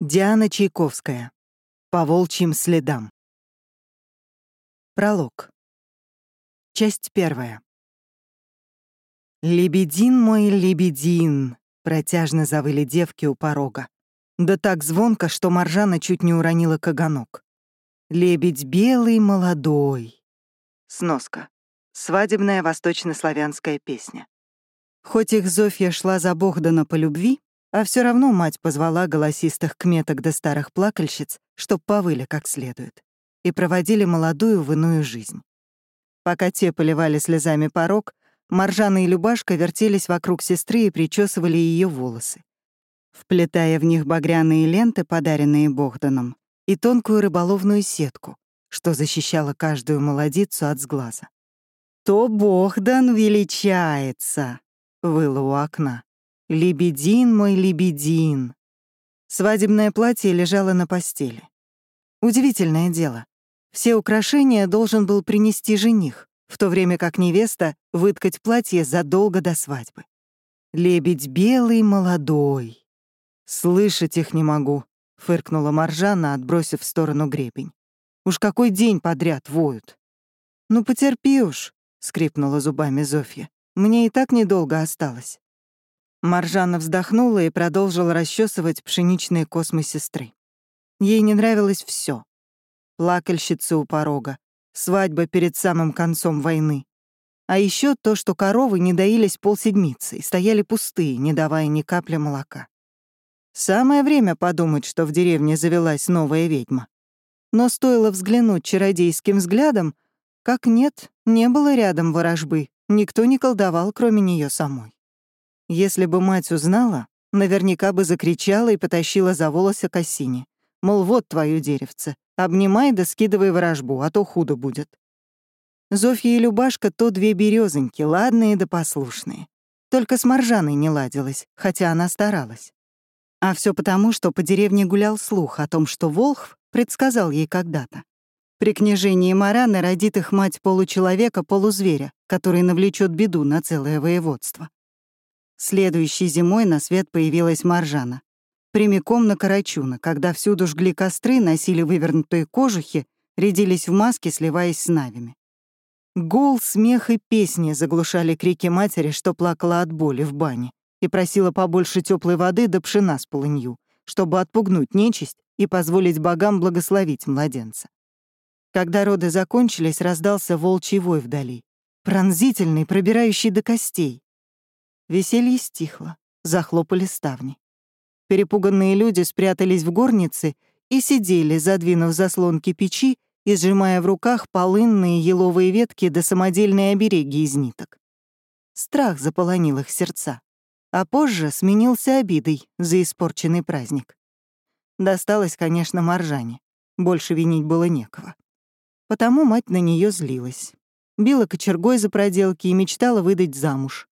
Диана Чайковская. По волчьим следам. Пролог. Часть первая. «Лебедин мой, лебедин!» — протяжно завыли девки у порога. Да так звонко, что Маржана чуть не уронила каганок. «Лебедь белый, молодой!» Сноска. Свадебная восточнославянская песня. Хоть их Зофья шла за Богдана по любви, а все равно мать позвала голосистых кметок да старых плакальщиц, чтоб повыли как следует, и проводили молодую в иную жизнь. Пока те поливали слезами порог, Маржана и Любашка вертелись вокруг сестры и причесывали ее волосы, вплетая в них багряные ленты, подаренные Богданом, и тонкую рыболовную сетку, что защищала каждую молодицу от сглаза. «То Богдан величается!» — выло у окна. «Лебедин мой лебедин». Свадебное платье лежало на постели. Удивительное дело. Все украшения должен был принести жених, в то время как невеста — выткать платье задолго до свадьбы. «Лебедь белый, молодой». «Слышать их не могу», — фыркнула Маржана, отбросив в сторону гребень. «Уж какой день подряд воют». «Ну, потерпи уж», — скрипнула зубами Зофья. «Мне и так недолго осталось». Маржана вздохнула и продолжила расчесывать пшеничные космы сестры. Ей не нравилось все: Плакальщица у порога, свадьба перед самым концом войны. А еще то, что коровы не доились полседмицы и стояли пустые, не давая ни капли молока. Самое время подумать, что в деревне завелась новая ведьма. Но стоило взглянуть чародейским взглядом, как нет, не было рядом ворожбы, никто не колдовал, кроме нее самой. Если бы мать узнала, наверняка бы закричала и потащила за волосы к осине. Мол, вот твое деревце, обнимай да скидывай ворожбу, а то худо будет. Зофья и Любашка то две березоньки, ладные да послушные. Только с Маржаной не ладилась, хотя она старалась. А все потому, что по деревне гулял слух о том, что Волхв предсказал ей когда-то. При княжении Мараны родит их мать получеловека-полузверя, который навлечет беду на целое воеводство. Следующей зимой на свет появилась Маржана. Прямиком на Карачуна, когда всюду жгли костры, носили вывернутые кожухи, рядились в маске, сливаясь с навями. Гул, смех и песни заглушали крики матери, что плакала от боли в бане, и просила побольше теплой воды да пшена с полынью, чтобы отпугнуть нечисть и позволить богам благословить младенца. Когда роды закончились, раздался волчий вой вдали, пронзительный, пробирающий до костей. Веселье стихло, захлопали ставни. Перепуганные люди спрятались в горнице и сидели, задвинув заслонки печи и сжимая в руках полынные еловые ветки до самодельные обереги из ниток. Страх заполонил их сердца, а позже сменился обидой за испорченный праздник. Досталось, конечно, Маржане. Больше винить было некого. Потому мать на нее злилась. Била кочергой за проделки и мечтала выдать замуж.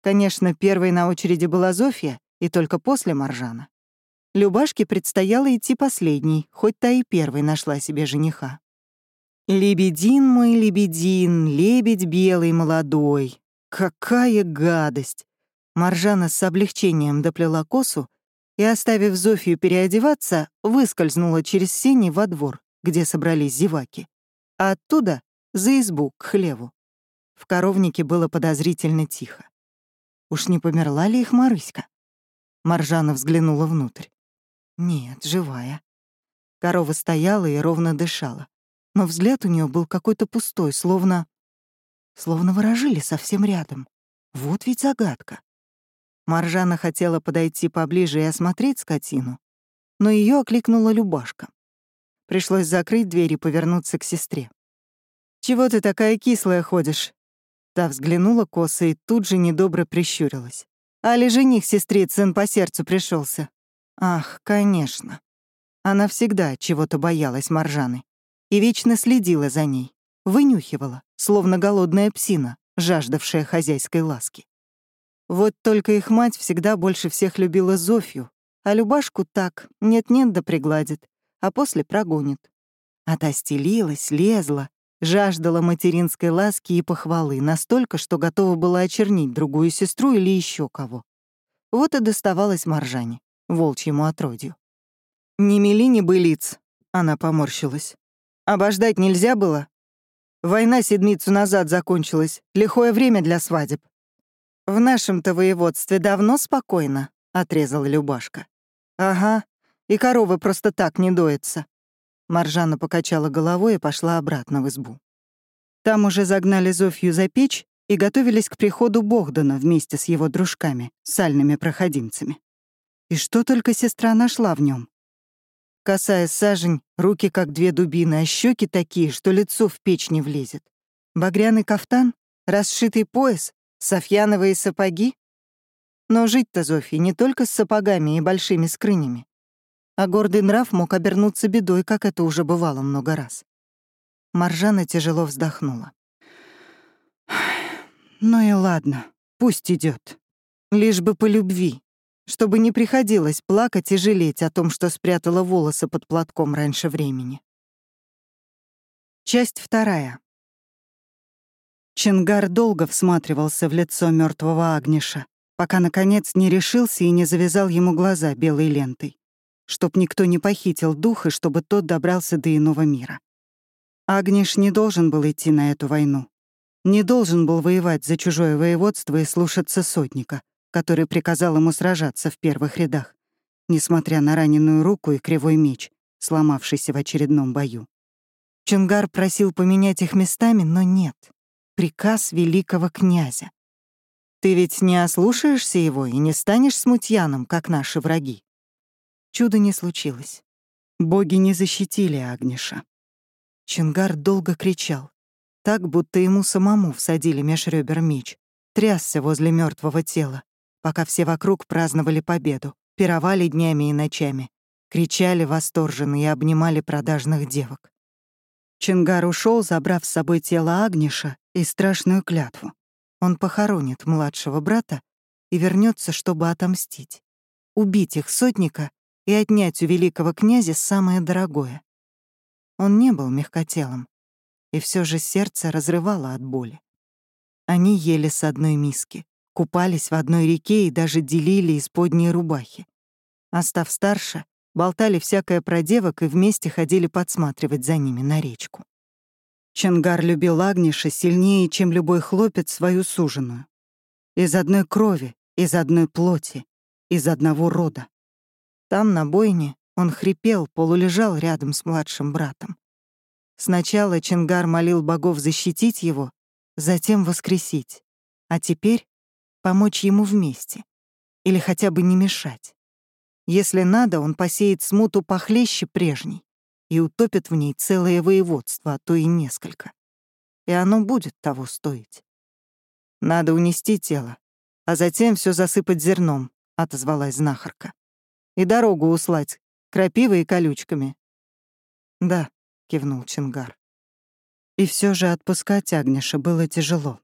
Конечно, первой на очереди была Зофья, и только после Маржана. Любашке предстояло идти последней, хоть та и первой нашла себе жениха. «Лебедин мой, лебедин, лебедь белый молодой. Какая гадость!» Маржана с облегчением доплела косу и, оставив Зофию переодеваться, выскользнула через сени во двор, где собрались зеваки, а оттуда — за избу, к хлеву. В коровнике было подозрительно тихо. Уж не померла ли их Марыська? Маржана взглянула внутрь. Нет, живая. Корова стояла и ровно дышала. Но взгляд у нее был какой-то пустой, словно... Словно ворожили совсем рядом. Вот ведь загадка. Маржана хотела подойти поближе и осмотреть скотину, но ее окликнула Любашка. Пришлось закрыть дверь и повернуться к сестре. «Чего ты такая кислая ходишь?» Та взглянула косо и тут же недобро прищурилась. «Али жених сестрицын по сердцу пришелся. Ах, конечно. Она всегда чего-то боялась Маржаны и вечно следила за ней, вынюхивала, словно голодная псина, жаждавшая хозяйской ласки. Вот только их мать всегда больше всех любила Зофью, а Любашку так, нет-нет да пригладит, а после прогонит. А та стелилась, лезла, Жаждала материнской ласки и похвалы настолько, что готова была очернить другую сестру или еще кого. Вот и доставалось Маржане, волчьему отродью. «Не мели, не былиц», — она поморщилась. «Обождать нельзя было? Война седмицу назад закончилась, лихое время для свадеб». «В нашем-то воеводстве давно спокойно», — отрезала Любашка. «Ага, и коровы просто так не доятся». Маржана покачала головой и пошла обратно в избу. Там уже загнали Зофью за печь и готовились к приходу Богдана вместе с его дружками, сальными проходимцами. И что только сестра нашла в нем. Касая сажень, руки как две дубины, а щеки такие, что лицо в печь не влезет. Багряный кафтан, расшитый пояс, софьяновые сапоги. Но жить-то Зофье не только с сапогами и большими скрынями. А гордый нрав мог обернуться бедой, как это уже бывало много раз. Маржана тяжело вздохнула. «Ну и ладно, пусть идет. Лишь бы по любви, чтобы не приходилось плакать и жалеть о том, что спрятала волосы под платком раньше времени». Часть вторая. Чингар долго всматривался в лицо мертвого Агниша, пока, наконец, не решился и не завязал ему глаза белой лентой, чтоб никто не похитил дух и чтобы тот добрался до иного мира. Агниш не должен был идти на эту войну. Не должен был воевать за чужое воеводство и слушаться сотника, который приказал ему сражаться в первых рядах, несмотря на раненую руку и кривой меч, сломавшийся в очередном бою. Чунгар просил поменять их местами, но нет. Приказ великого князя. Ты ведь не ослушаешься его и не станешь смутьяном, как наши враги. Чудо не случилось. Боги не защитили Агниша. Чингар долго кричал, так, будто ему самому всадили меж меч, трясся возле мертвого тела, пока все вокруг праздновали победу, пировали днями и ночами, кричали восторженно и обнимали продажных девок. Чингар ушел, забрав с собой тело Агниша и страшную клятву. Он похоронит младшего брата и вернется, чтобы отомстить, убить их сотника и отнять у великого князя самое дорогое он не был мягкотелым, и все же сердце разрывало от боли. Они ели с одной миски, купались в одной реке и даже делили исподние рубахи. А став старше, болтали всякое про девок и вместе ходили подсматривать за ними на речку. Чангар любил Агниша сильнее, чем любой хлопец свою суженую. Из одной крови, из одной плоти, из одного рода. Там, на бойне, он хрипел, полулежал рядом с младшим братом. Сначала Чингар молил богов защитить его, затем воскресить, а теперь помочь ему вместе или хотя бы не мешать. Если надо, он посеет смуту похлеще прежней и утопит в ней целое воеводство, а то и несколько. И оно будет того стоить. «Надо унести тело, а затем все засыпать зерном», — отозвалась знахарка. «И дорогу услать, крапивой и колючками. «Да», — кивнул Чингар. И все же отпускать Агниша было тяжело.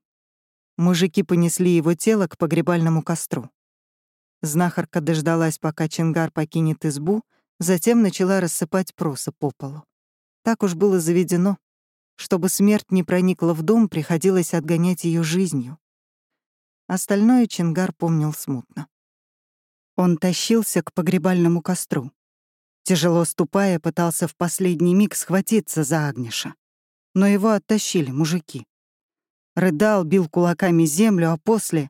Мужики понесли его тело к погребальному костру. Знахарка дождалась, пока Чингар покинет избу, затем начала рассыпать просы по полу. Так уж было заведено. Чтобы смерть не проникла в дом, приходилось отгонять ее жизнью. Остальное Чингар помнил смутно. Он тащился к погребальному костру. Тяжело ступая, пытался в последний миг схватиться за Агниша. Но его оттащили мужики. Рыдал, бил кулаками землю, а после...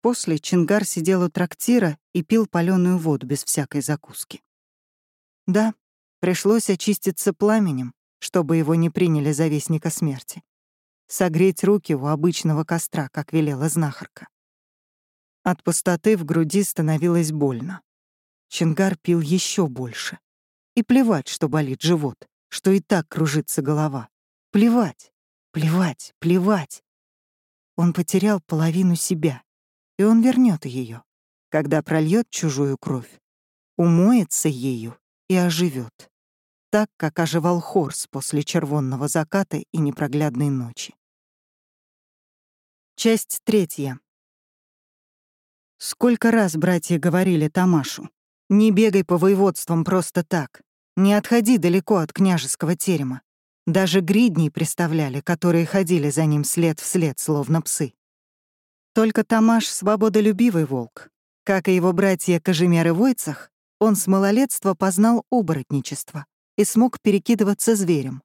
После Чингар сидел у трактира и пил палёную воду без всякой закуски. Да, пришлось очиститься пламенем, чтобы его не приняли за вестника смерти. Согреть руки у обычного костра, как велела знахарка. От пустоты в груди становилось больно. Чингар пил еще больше. И плевать, что болит живот, что и так кружится голова. Плевать, плевать, плевать. Он потерял половину себя, и он вернет ее, когда прольет чужую кровь, умоется ею и оживет, так, как оживал Хорс после червонного заката и непроглядной ночи. Часть третья. Сколько раз братья говорили Тамашу, не бегай по воеводствам просто так. Не отходи далеко от княжеского терема. Даже гридней представляли, которые ходили за ним след в след, словно псы. Только Тамаш — свободолюбивый волк. Как и его братья Кожемер и Войцах, он с малолетства познал оборотничество и смог перекидываться зверем.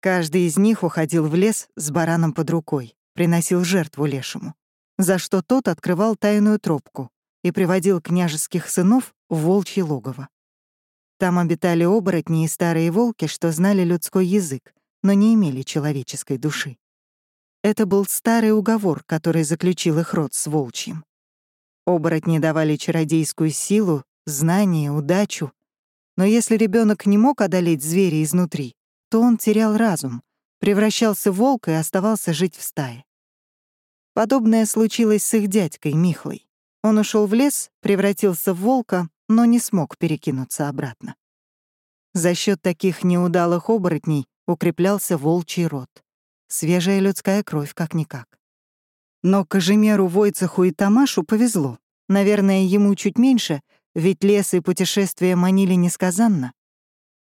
Каждый из них уходил в лес с бараном под рукой, приносил жертву лешему, за что тот открывал тайную тропку и приводил княжеских сынов в волчье логово. Там обитали оборотни и старые волки, что знали людской язык, но не имели человеческой души. Это был старый уговор, который заключил их род с волчьим. Оборотни давали чародейскую силу, знания, удачу. Но если ребенок не мог одолеть зверя изнутри, то он терял разум, превращался в волка и оставался жить в стае. Подобное случилось с их дядькой Михлой. Он ушел в лес, превратился в волка, но не смог перекинуться обратно. За счет таких неудалых оборотней укреплялся волчий род. Свежая людская кровь, как-никак. Но Кожемеру, Войцеху и Тамашу повезло. Наверное, ему чуть меньше, ведь лес и путешествия манили несказанно.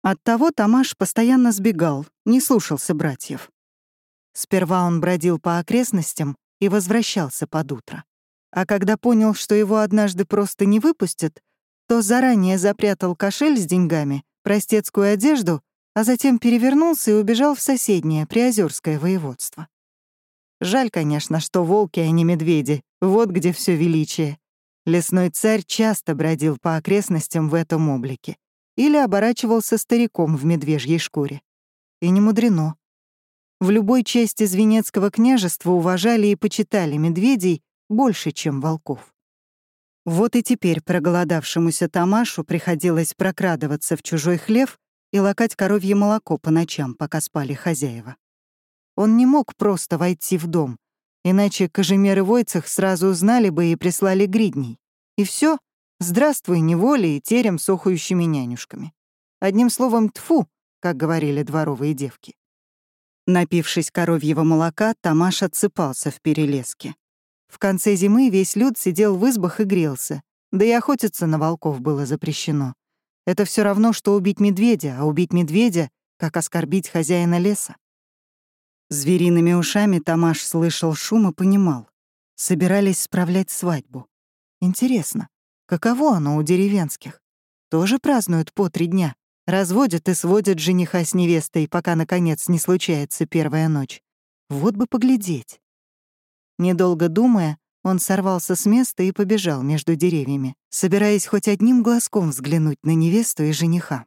Оттого Тамаш постоянно сбегал, не слушался братьев. Сперва он бродил по окрестностям и возвращался под утро. А когда понял, что его однажды просто не выпустят, то заранее запрятал кошель с деньгами, простецкую одежду, а затем перевернулся и убежал в соседнее, Приозерское воеводство. Жаль, конечно, что волки, а не медведи. Вот где все величие. Лесной царь часто бродил по окрестностям в этом облике или оборачивался стариком в медвежьей шкуре. И не мудрено. В любой части Звенецкого княжества уважали и почитали медведей больше, чем волков. Вот и теперь проголодавшемуся Тамашу приходилось прокрадываться в чужой хлев и лакать коровье молоко по ночам, пока спали хозяева. Он не мог просто войти в дом, иначе Кожемер и Войцех сразу узнали бы и прислали гридней. И все, здравствуй, неволя и терем с нянюшками. Одним словом, тфу, как говорили дворовые девки. Напившись коровьего молока, Тамаш отсыпался в перелеске. В конце зимы весь люд сидел в избах и грелся, да и охотиться на волков было запрещено. Это все равно, что убить медведя, а убить медведя — как оскорбить хозяина леса. Звериными ушами Тамаш слышал шум и понимал. Собирались справлять свадьбу. Интересно, каково оно у деревенских? Тоже празднуют по три дня? Разводят и сводят жениха с невестой, пока, наконец, не случается первая ночь. Вот бы поглядеть. Недолго думая, он сорвался с места и побежал между деревьями, собираясь хоть одним глазком взглянуть на невесту и жениха.